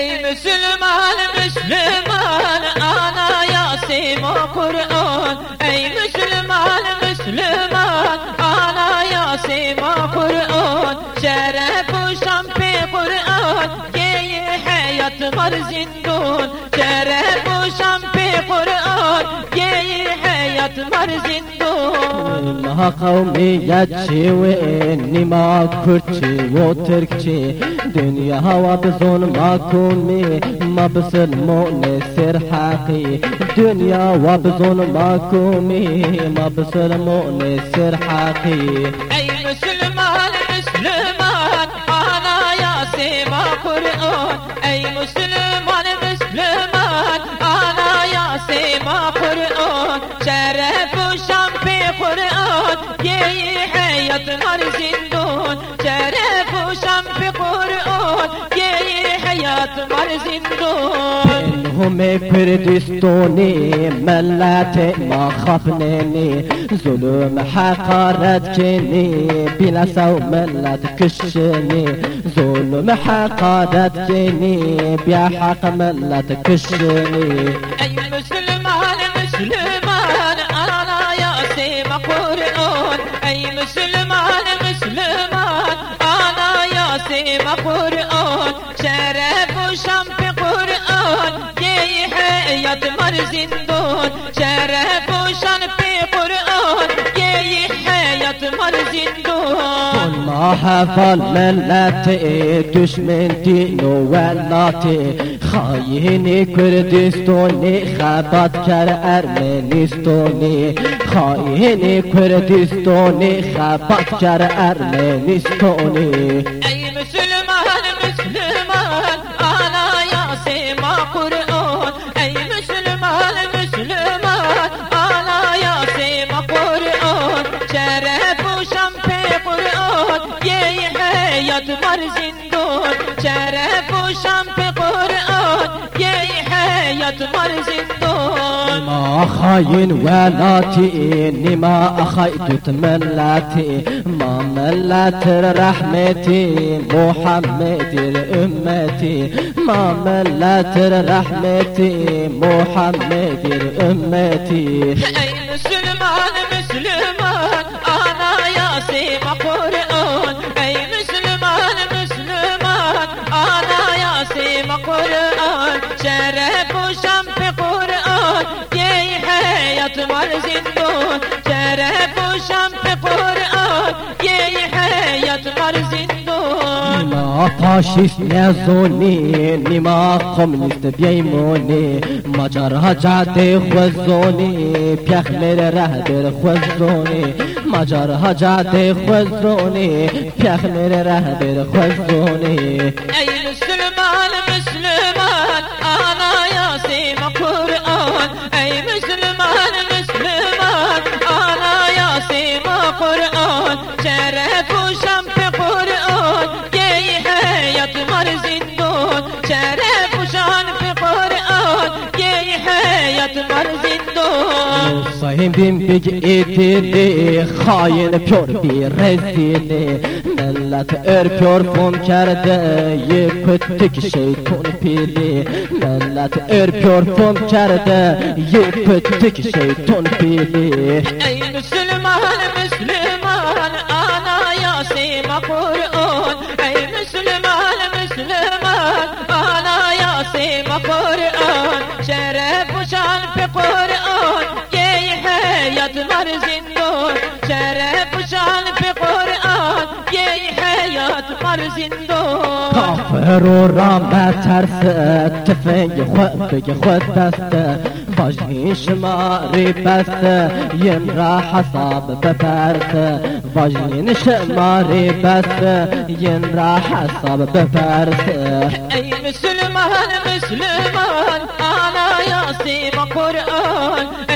Ey Müslüman Müslüman ana Yasim o Kur'an. Ey Müslüman Müslüman ana Yasim o Kur'an. Şeref uşam pe Kur'an Geyi hayat var zindun Şeref uşam pe Kur'an Geyi hayat var zindun والله قومي يجي وإني ما كرتي وتركتي دنيا هوا بظلم كومي ما بسلموني سر حقي دنيا وبظلم أكوني ما بسلموني سر حقي حياتنا زندون شرف وشم بقرآن يلي حياتنا زندون. هم كردستوني ملات ما خفنني. ظلم حقارت جني بلا سو ملت كشني. ظلم حقارت جني بيا حق ملت كشني. زندون شرف و شمپ قرآن یه حیات مر زندون ما حفال ملت دشمن دین و ولات خاین کردستانی خبات کر ارمنستانی خاین کردستانی خبات کر ارمنستانی ای مسلمان مسلمان ملت بر زندون چهره پوشم به قرآن یه حیات بر زندون ما خاین ولاتی نما اخیدت ملتی ما ملت رحمتی محمد امتی ما ملت رحمتی محمد امتی ای مسلمان 快乐。فاشیست نزونی نما کمونیست بیمونی. مجرها جاده خوزونی پیخ میره ره در خوزونی. مجرها جاده خوزونی پیخ میره ره در خوزونی. ای مسلمان مسلمان انا یاسیم زندون صاحب بگ ایتیدی خاین پیور بی رزیدی ملت ار پیور فون کرده یه پتک شیطون پیلی ملت ار پیور فون کرده یه پتک شیطون پیلی ای مسلمان مر زندون شرف و شان به قرآن یه حیات مر زندون کافر و رام ترسه تفنگ خود بگ خود دسته واجهی شماری بسته یم را حساب بپرسه. واجهی شماری بسته یم را حساب بپرسه. ای مسلمان مسلمان انا یاسیم قرآن. ای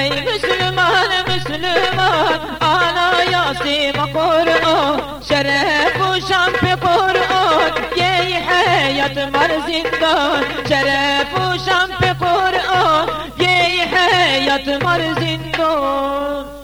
مسلمان انا یاسیم قرآن شرف و شمپ قرآن یه حیات مر زندان. شرف و شمپ قرآن یه حیات مر زندان.